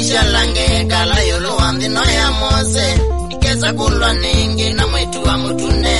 maisha lange kala yoluwa nthino ya mose. Nikesa kulwa ningi na mwitu wa mutune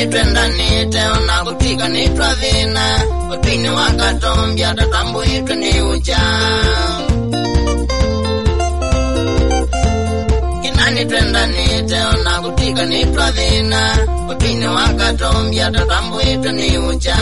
kinani twendanite ona kutika nitwa thina utwini wa katombya tatambuitwe ni ucha. Kinani twendanite ona kutika nitwa thina utwini wa katombya tatambuitwe ni ucha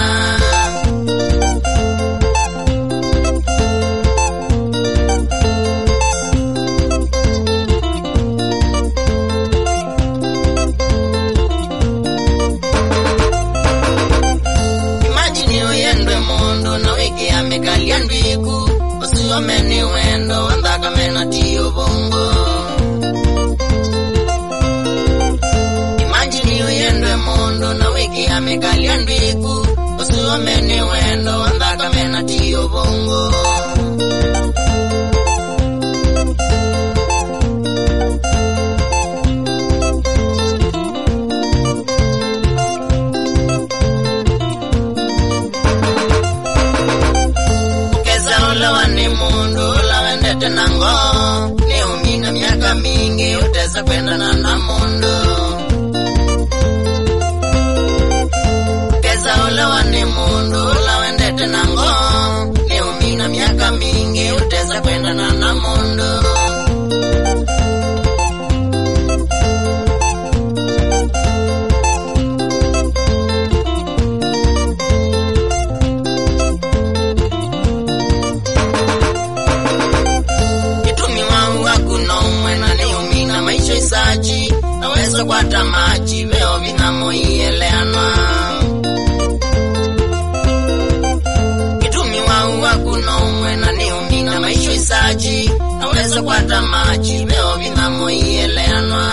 amekalia ndiku usiwamene wendo wambaka mena tiyo bongo. Ukeza ulawa ni mundu ulawendete nango ni umina miaka mingi. Mchezo kwa tamachi veo vinamoieleana kitumiwa uwa kuno umwe na niumi na maisho isaji. Nawezo kwa tamachi veo vinamoieleana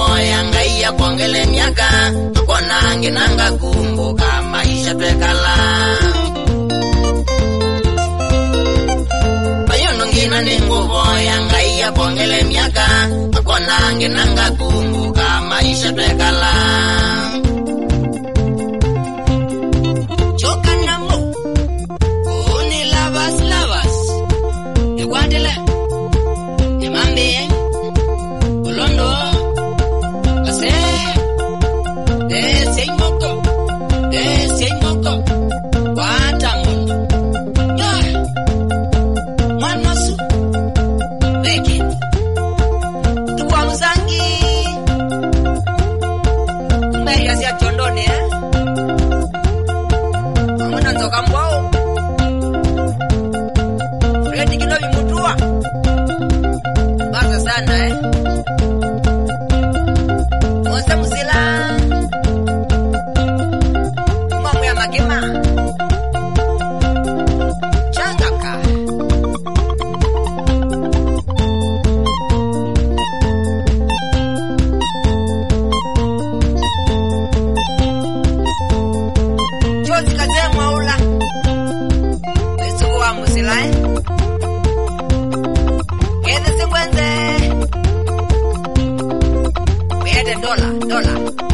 ya kuongele miaka akona nginanga kumbuka maisha twekala. Ayuno ngina ni nguvo ya ngai ya kuongele miaka akona nginanga kumbuka maisha twekala Chihuahua. eres Lola,